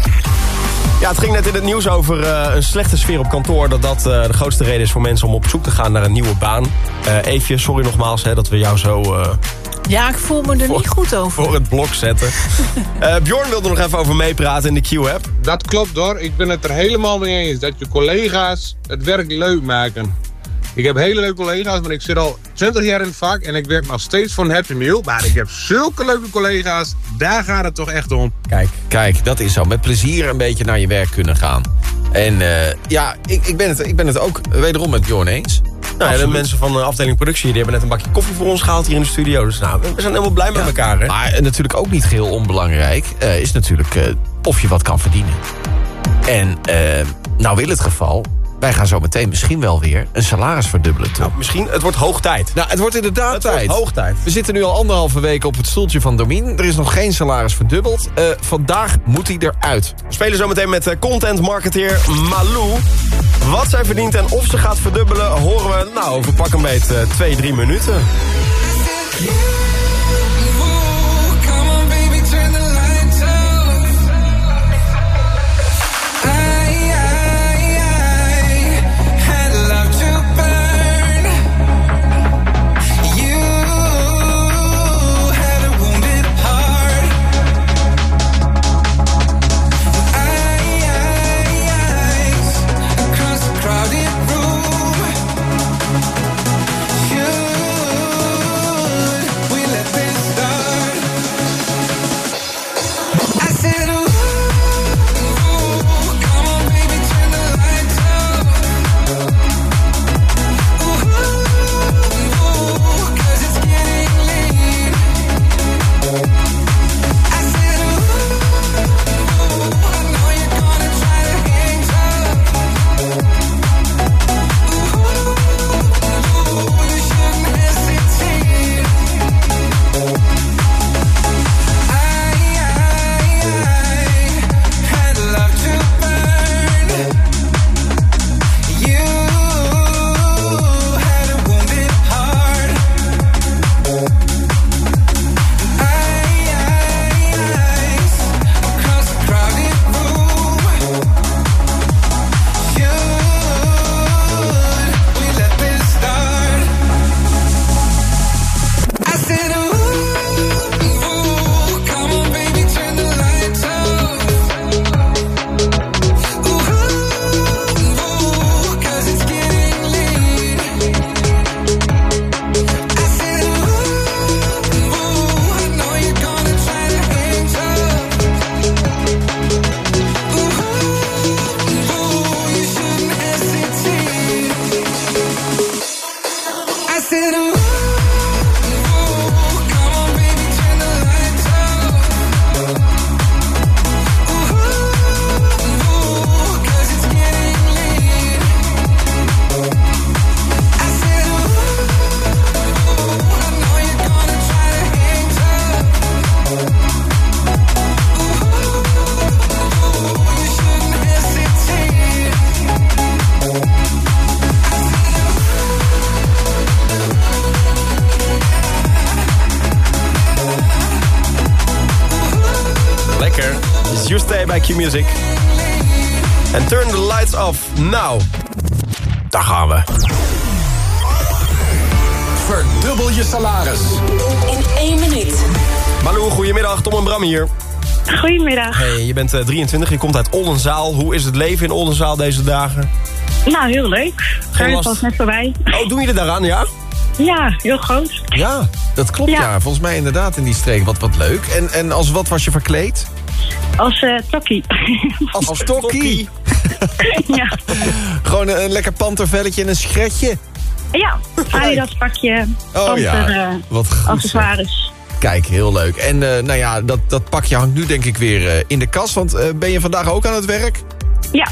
Speaker 6: Ja, het ging net in het nieuws over eh, een slechte sfeer op kantoor. Dat dat eh, de grootste reden is voor mensen om op zoek te gaan naar een nieuwe baan. Eh Eefje, sorry nogmaals hè, dat we jou zo eh,
Speaker 7: Ja, ik voel me er niet goed over.
Speaker 6: voor het blok zetten. Eh Bjorn wilde nog even over meepraten in de Q-app.
Speaker 36: Dat klopt hoor, ik ben het er helemaal mee eens dat je collega's het werk leuk maken. Ik heb hele leuke collega's, maar ik zit al 20 jaar in het vak en ik werk nog steeds voor een Happy Meal. Maar ik heb zulke leuke collega's, daar gaat het toch echt om.
Speaker 6: Kijk.
Speaker 9: Kijk, dat is zo. Met plezier een beetje naar je werk kunnen gaan. En eh, ja, ik, ik, ben het, ik ben het ook wederom met Bjorn eens.
Speaker 6: Nou, ja, de mensen van de afdeling productie die hebben net een bakje koffie voor ons gehaald hier in de studio. Dus nou, we zijn helemaal blij met elkaar. Hè?
Speaker 9: Maar natuurlijk ook niet geheel onbelangrijk... eh, is natuurlijk eh, of je wat kan verdienen. En nou wil het geval... wij gaan zo meteen misschien wel weer een salaris verdubbelen. Tom.
Speaker 6: Misschien, het wordt hoog tijd.
Speaker 9: Nou, het wordt inderdaad
Speaker 6: Het
Speaker 9: tijd.
Speaker 6: wordt hoog tijd.
Speaker 9: We zitten nu al anderhalve week op het stoeltje van Domien. Er is nog geen salaris verdubbeld. Eh, vandaag moet hij eruit.
Speaker 6: We spelen zometeen met eh, content marketeer Malou. Wat zij verdient en of ze gaat verdubbelen... horen we nou, over pak een beet eh, twee, drie minuten. Hier.
Speaker 15: Goedemiddag.
Speaker 6: Hey, je bent eh, 23, je komt uit Oldenzaal. Hoe is het leven in Oldenzaal deze dagen?
Speaker 15: Nou, heel leuk. Geen
Speaker 6: last?
Speaker 15: was net voorbij.
Speaker 6: Oh, doen jullie daaraan, ja?
Speaker 15: Ja, heel groot.
Speaker 9: Ja, dat klopt ja.
Speaker 15: Ja.
Speaker 9: Volgens mij inderdaad in die streek. Wat, wat leuk. En, en als wat was je verkleed?
Speaker 15: Als eh tokkie.
Speaker 9: Als, als tokkie.
Speaker 15: ja.
Speaker 9: Gewoon een, een lekker pantervelletje en een schretje.
Speaker 15: ja, Adidas pakje.
Speaker 9: Oh
Speaker 15: panter,
Speaker 9: ja,
Speaker 15: eh,
Speaker 9: wat goed.
Speaker 15: accessoires.
Speaker 9: Kijk, heel leuk. En eh, nou ja, dat, dat pakje hangt nu denk ik weer eh, in de kast. Want eh, ben je vandaag ook aan het werk?
Speaker 15: Ja,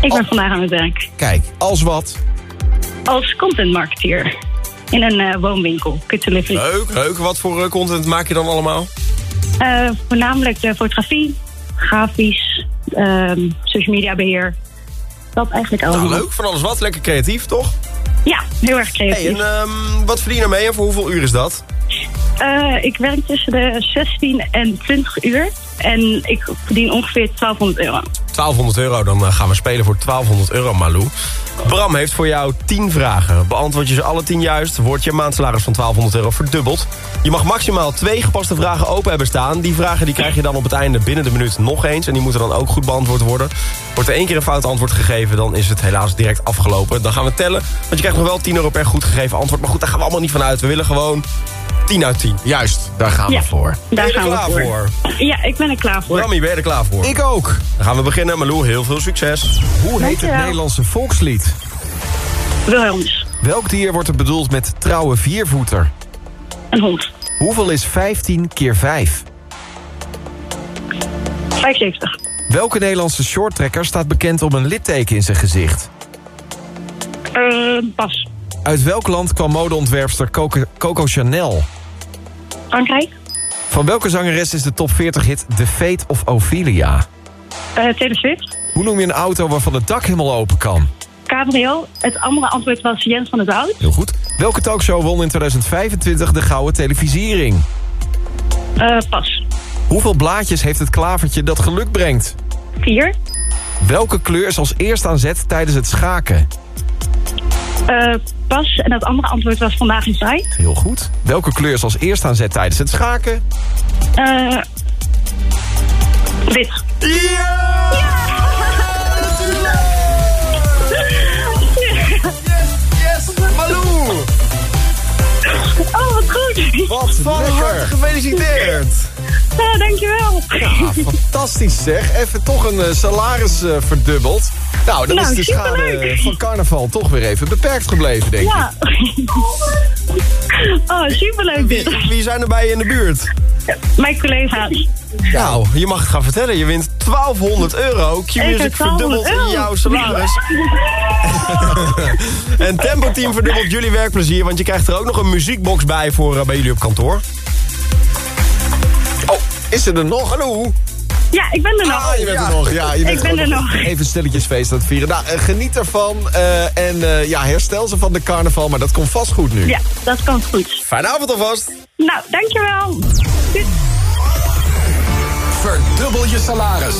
Speaker 15: ik
Speaker 9: Oh.
Speaker 15: ben vandaag aan het werk.
Speaker 9: Kijk, als wat?
Speaker 15: Als content marketeer. In een eh, woonwinkel, Kut Delivery.
Speaker 6: Leuk, leuk. Wat voor eh, content maak je dan allemaal?
Speaker 15: Eh, voornamelijk de fotografie, grafisch, ehm, social media beheer. Dat eigenlijk allemaal.
Speaker 6: Nou, leuk. Van alles wat. Lekker creatief, toch?
Speaker 15: Ja, heel erg creatief.
Speaker 6: Hey, en ehm, wat verdien je ermee en voor hoeveel uur is dat?
Speaker 15: Eh, ik werk tussen de 16 en 20 uur. En ik verdien ongeveer 1200 euro.
Speaker 6: 1200 euro, dan eh, gaan we spelen voor 1200 euro, Malou. Bram heeft voor jou 10 vragen. Beantwoord je ze alle 10 juist, wordt je maandsalaris van 1200 euro verdubbeld. Je mag maximaal twee gepaste vragen open hebben staan. Die vragen die krijg je dan op het einde binnen de minuut nog eens. En die moeten dan ook goed beantwoord worden. Wordt er één keer een fout antwoord gegeven, dan is het helaas direct afgelopen. Dan gaan we tellen, want je krijgt nog wel 10 euro per goed gegeven antwoord. Maar goed, daar gaan we allemaal niet van uit. We willen gewoon 10 uit 10.
Speaker 9: Juist, daar gaan
Speaker 15: Ja,
Speaker 9: we voor.
Speaker 15: Daar
Speaker 6: Ben je er
Speaker 15: gaan
Speaker 6: klaar
Speaker 15: we
Speaker 6: voor?
Speaker 15: Ja, ik ben er klaar voor.
Speaker 6: Brammy, ben je er klaar voor?
Speaker 9: Ik ook.
Speaker 6: Dan gaan we beginnen. Malou, heel veel succes.
Speaker 9: Hoe heet het. Nederlandse volkslied?
Speaker 15: Wilhelms,
Speaker 9: Welk dier wordt er bedoeld met trouwe viervoeter?
Speaker 15: een hond.
Speaker 9: Hoeveel is 15 keer 5?
Speaker 15: 75.
Speaker 9: Welke Nederlandse shorttrekker staat bekend om een litteken in zijn gezicht?
Speaker 15: Eh Bas.
Speaker 9: Uit welk land kwam modeontwerpster Coco, Coco Chanel?
Speaker 15: Frankrijk.
Speaker 9: Van welke zangeres is de top 40 hit The Fate of Ophelia?
Speaker 15: Eh Taylor Swift.
Speaker 9: Hoe noem je een auto waarvan het dak helemaal open kan?
Speaker 15: Cabrio. Het andere antwoord was Jens van het Woud.
Speaker 9: Heel goed. Welke talkshow won in 2025 de Gouden Televisiering?
Speaker 15: Eh pas.
Speaker 9: Hoeveel blaadjes heeft het klavertje dat geluk brengt?
Speaker 15: Vier.
Speaker 9: Welke kleur is als eerste aan zet tijdens het schaken?
Speaker 15: Eh pas. En het andere antwoord was vandaag in Zuid.
Speaker 9: Heel goed. Welke kleur is als eerste aan zet tijdens het schaken?
Speaker 15: Eh wit.
Speaker 6: Yes,
Speaker 15: Oh, wat goed.
Speaker 6: Wat van harte gefeliciteerd!
Speaker 15: Ja, dankjewel.
Speaker 9: Ja, fantastisch zeg. Even toch een eh, salaris eh, verdubbeld. Nou, dan
Speaker 15: Nou,
Speaker 9: is de schade
Speaker 15: superleuk.
Speaker 9: van carnaval toch weer even beperkt gebleven, denk ik.
Speaker 15: Ja. Oh, superleuk dit.
Speaker 6: Wie, wie zijn er bij je in de buurt?
Speaker 15: Mijn collega's.
Speaker 6: Nou, je mag het gaan vertellen. Je wint 1200 euro. Q-Music
Speaker 15: heb 1200
Speaker 6: verdubbelt
Speaker 15: euro.
Speaker 6: jouw salaris. en Tempo Team verdubbelt jullie werkplezier... want je krijgt er ook nog een muziekbox bij voor eh, bij jullie op kantoor. Oh, is er er nog? Hallo?
Speaker 15: Ja, ik ben er nog.
Speaker 9: Ah, je bent er nog. Ja, je bent
Speaker 15: ik ben er nog.
Speaker 9: Even stilletjesfeest aan het vieren. Nou, eh, geniet ervan. eh, en ja, herstel ze van de carnaval. Maar dat komt vast goed nu.
Speaker 15: Ja, dat komt goed.
Speaker 6: Fijne avond alvast.
Speaker 15: Nou, dankjewel.
Speaker 29: Verdubbel je salaris.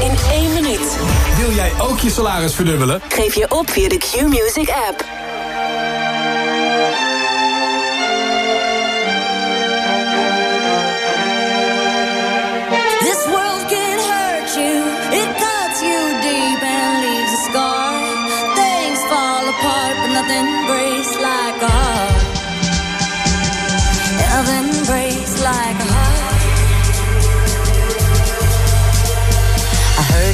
Speaker 34: In één minuut.
Speaker 29: Wil jij ook je salaris verdubbelen?
Speaker 34: Geef je op via de Q-Music app.
Speaker 37: This world can hurt you, it cuts you deep and leaves a scar. Things fall apart, but nothing breaks like a heart. Nothing breaks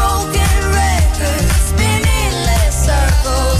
Speaker 37: broken record spinning less circles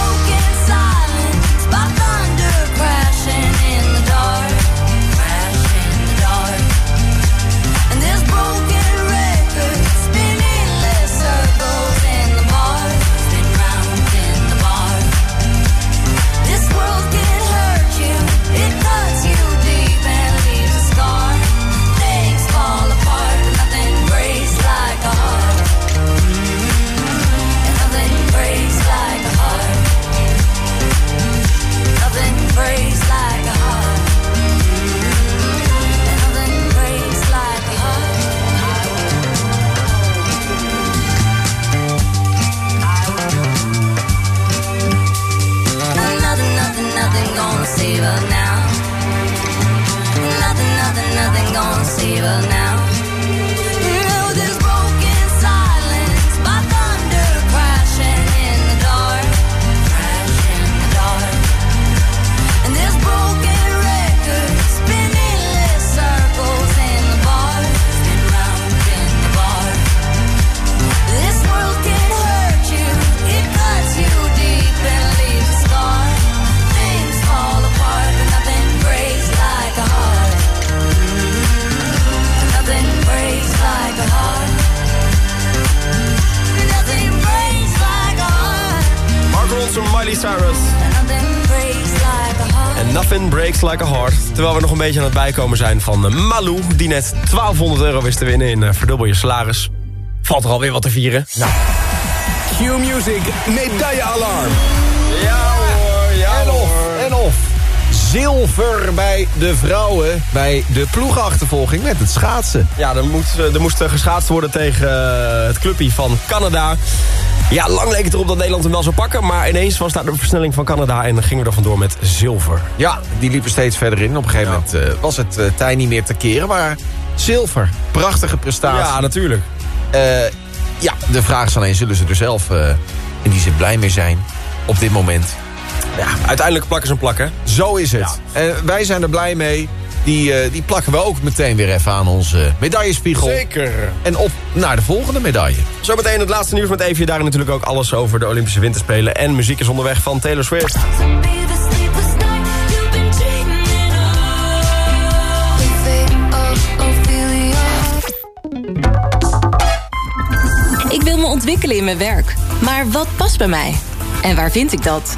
Speaker 6: beetje aan het bijkomen zijn van eh, Malou... die net 1200 euro wist te winnen in eh, Verdubbel je salaris. Valt er alweer wat te vieren. Nou.
Speaker 38: Q-Music, medaillealarm.
Speaker 9: Ja hoor, ja en of, en of. Zilver bij de vrouwen bij de ploegachtervolging met het schaatsen.
Speaker 6: Ja, er, eh, er moest eh, geschaatst worden tegen het clubje van Canada. Ja, lang leek het erop dat Nederland hem wel zou pakken... maar ineens was daar de versnelling van Canada... en dan gingen we er vandoor met zilver.
Speaker 9: Ja, die liepen steeds verder in. Op een gegeven moment eh, was het eh, tij niet meer te keren, maar zilver. Prachtige prestatie.
Speaker 6: Ja, natuurlijk.
Speaker 9: Eh, ja, de vraag is alleen, zullen ze er zelf in die zin blij mee zijn op dit moment?
Speaker 6: Ja, uiteindelijk plakken ze een plak, hè?
Speaker 9: Zo is het. En wij zijn er blij mee. Die, eh, die plakken we ook meteen weer even aan onze medaillespiegel.
Speaker 6: Zeker.
Speaker 9: En op naar de volgende medaille.
Speaker 6: Zometeen het laatste nieuws met Evie. Daar natuurlijk ook alles over de Olympische Winterspelen. En muziek is onderweg van Taylor Swift.
Speaker 39: Ik wil me ontwikkelen in mijn werk. Maar wat past bij mij? En waar vind ik dat?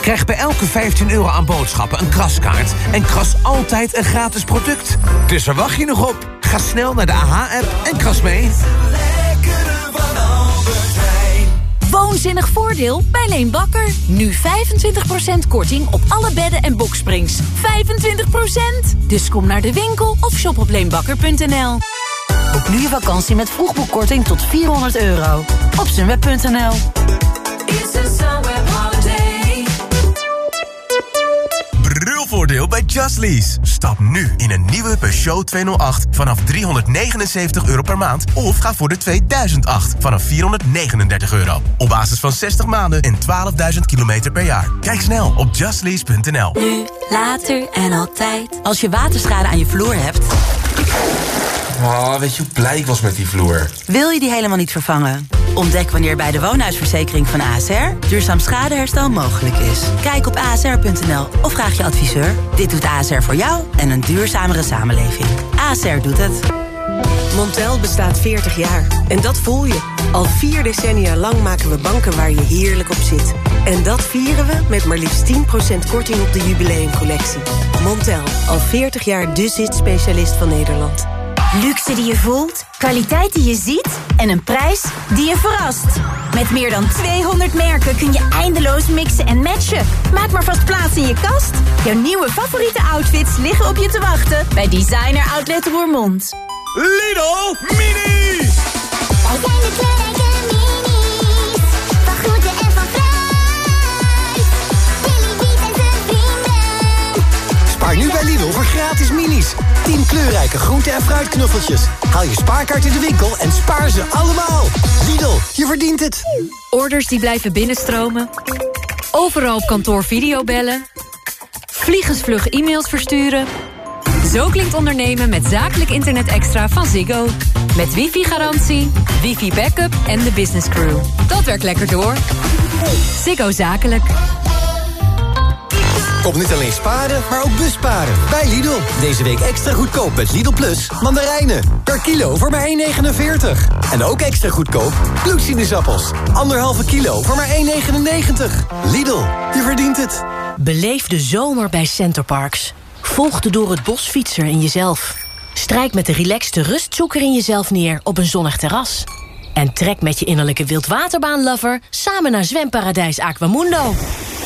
Speaker 32: Krijg bij elke 15 euro aan boodschappen een kraskaart... en kras altijd een gratis product. Dus waar wacht je nog op? Ga snel naar de AH-app en kras mee.
Speaker 2: Woonzinnig voordeel bij Leen Bakker. Nu 25% korting op alle bedden en boksprings. 25%! Dus kom naar de winkel of shop op leenbakker.nl. Boek nu je vakantie met vroegboekkorting tot 400 euro. Op sunweb.nl.
Speaker 19: Brulvoordeel bij Just Lease. Stap nu in een nieuwe Peugeot 208 vanaf 379 euro per maand... of ga voor de 2008 vanaf 439 euro. Op basis van 60 maanden en 12.000 kilometer per jaar. Kijk snel op justlease.nl.
Speaker 2: Nu, later en altijd. Als je waterschade aan je vloer hebt...
Speaker 40: Oh, weet je hoe blij ik was met die vloer?
Speaker 41: Wil je die helemaal niet vervangen? Ontdek wanneer bij de woonhuisverzekering van ASR duurzaam schadeherstel mogelijk is. Kijk op asr.nl of vraag je adviseur. Dit doet ASR voor jou en een duurzamere samenleving. ASR doet het.
Speaker 42: Montel bestaat 40 jaar. En dat voel je. Al vier decennia lang maken we banken waar je heerlijk op zit. En dat vieren we met maar liefst 10% korting op de jubileumcollectie. Montel, al 40 jaar de zit-specialist van Nederland.
Speaker 11: Luxe die je voelt, kwaliteit die je ziet en een prijs die je verrast. Met meer dan 200 merken kun je eindeloos mixen en matchen. Maak maar vast plaats in je kast. Jouw nieuwe favoriete outfits liggen op je te wachten bij Designer Outlet Roermond.
Speaker 38: Lidl Mini!
Speaker 11: Wij zijn de kleurrijke
Speaker 32: gratis minis. 10 kleurrijke groente- en fruitknuffeltjes. Haal je spaarkaart in de winkel en spaar ze allemaal. Lidl, je verdient het.
Speaker 2: Orders die blijven binnenstromen. Overal op kantoor videobellen. Vliegensvlug e-mails versturen. Zo klinkt ondernemen met zakelijk internet extra van Ziggo. Met wifi-garantie, wifi-backup en de business crew. Dat werkt lekker door. Ziggo Zakelijk.
Speaker 32: Kom niet alleen sparen, maar ook busparen. Bij Lidl. Deze week extra goedkoop met Lidl Plus. Mandarijnen. Per kilo voor maar 1,49. En ook extra goedkoop bloedsinusappels. Anderhalve kilo voor maar 1,99. Lidl, je verdient het.
Speaker 16: Beleef de zomer bij Centerparks. Volg de door het bos fietser in jezelf. Strijk met de relaxte rustzoeker in jezelf neer op een zonnig terras. En trek met je innerlijke wildwaterbaanlover samen naar zwemparadijs Aquamundo.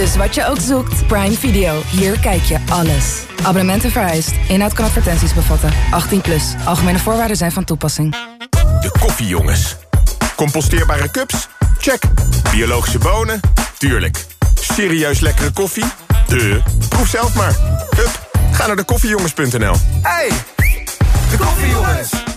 Speaker 42: Dus wat je ook zoekt, Prime Video. Hier kijk je alles. Abonnementen vereist. Inhoud kan advertenties bevatten. 18 plus. Algemene voorwaarden zijn van toepassing.
Speaker 19: De koffiejongens. Composteerbare cups? Check. Biologische bonen? Tuurlijk. Serieus lekkere koffie? De. Proef zelf maar. Hup, ga naar de koffiejongens.nl.
Speaker 41: Hey, de koffiejongens.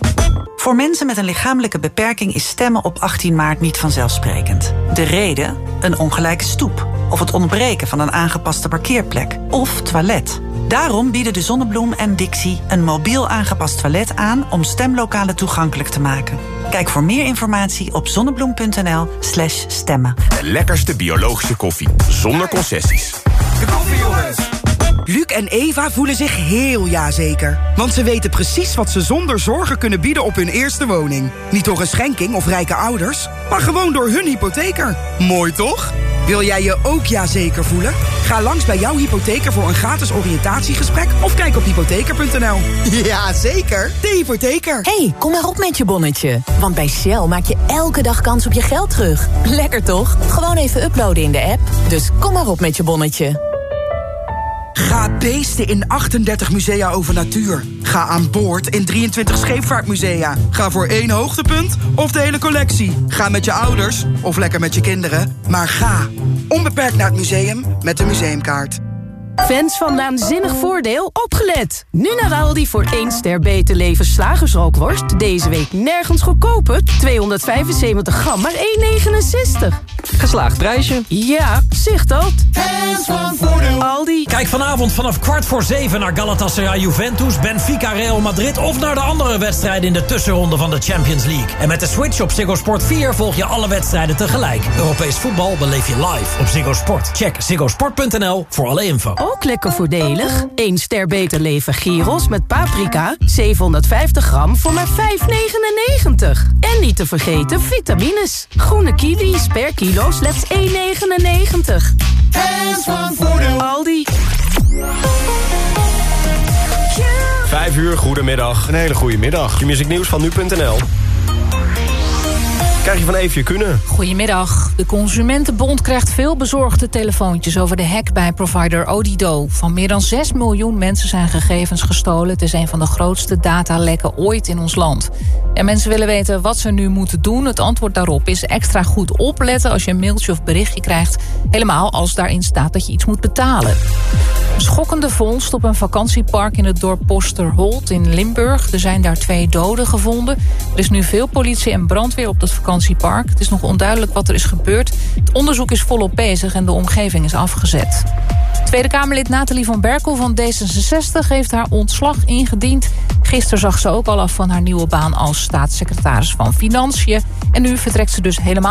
Speaker 41: Voor mensen met een lichamelijke beperking is stemmen op 18 maart niet vanzelfsprekend. De reden? Een ongelijke stoep. Of het ontbreken van een aangepaste parkeerplek. Of toilet. Daarom bieden de Zonnebloem en Dixie een mobiel aangepast toilet aan om stemlokalen toegankelijk te maken. Kijk voor meer informatie op zonnebloem.nl/slash stemmen.
Speaker 19: De lekkerste biologische koffie. Zonder concessies.
Speaker 41: De koffiejongens.
Speaker 43: Luc en Eva voelen zich heel jazeker. Want ze weten precies wat ze zonder zorgen kunnen bieden op hun eerste woning. Niet door een schenking of rijke ouders, maar gewoon door hun hypotheker. Mooi toch? Wil jij je ook jazeker voelen? Ga langs bij jouw hypotheker voor een gratis oriëntatiegesprek... of kijk op hypotheker.nl. Ja, zeker. De hypotheker.
Speaker 16: hey, kom maar op met je bonnetje. Want bij Shell maak je elke dag kans op je geld terug. Lekker toch? Gewoon even uploaden in de app. Dus kom maar op met je bonnetje.
Speaker 43: Ga beesten in 38 musea over natuur. Ga aan boord in 23 scheepvaartmusea. Ga voor één hoogtepunt of de hele collectie. Ga met je ouders of lekker met je kinderen. Maar ga onbeperkt naar het museum met de museumkaart.
Speaker 4: Fans van Naanzinnig Voordeel, opgelet! Nu naar Aldi voor 1 ster beter leven slagersrookworst. Deze week nergens goedkoper. 275 gram, maar 1,69.
Speaker 44: Geslaagd prijsje.
Speaker 4: Ja, zicht dat.
Speaker 43: Fans van Voordeel.
Speaker 4: Aldi.
Speaker 45: Kijk vanavond vanaf kwart voor zeven naar Galatasaray Juventus, Benfica Real Madrid... of naar de andere wedstrijden in de tussenronde van de Champions League. En met de switch op Ziggo Sport 4 volg je alle wedstrijden tegelijk. Europees voetbal beleef je live op Ziggo Sport. Check ziggosport.nl voor alle info.
Speaker 4: Ook lekker voordelig. 1 ster beter leven gyros met paprika. 750 gram voor maar 5,99. En niet te vergeten vitamines. Groene kiwis per kilo slechts 1,99.
Speaker 43: Fans van Voordeel.
Speaker 4: Aldi.
Speaker 6: Vijf uur, goedemiddag. Een hele goede middag. Je muziek nieuws van nu.nl. Krijg je van Eefje Kunnen.
Speaker 7: Goedemiddag. De Consumentenbond krijgt veel bezorgde telefoontjes over de hack bij provider Odido. Van meer dan 6 miljoen mensen zijn gegevens gestolen. Het is een van de grootste datalekken ooit in ons land. En mensen willen weten wat ze nu moeten doen. Het antwoord daarop is extra goed opletten als je een mailtje of berichtje krijgt. Helemaal als daarin staat dat je iets moet betalen. Een schokkende vondst op een vakantiepark in het dorp Posterholt in Limburg. Er zijn daar twee doden gevonden. Er is nu veel politie en brandweer op dat Het is nog onduidelijk wat er is gebeurd. Het onderzoek is volop bezig en de omgeving is afgezet. Tweede Kamerlid Nathalie van Berkel van D66 heeft haar ontslag ingediend. Gisteren zag ze ook al af van haar nieuwe baan als staatssecretaris van Financiën. En nu vertrekt ze dus helemaal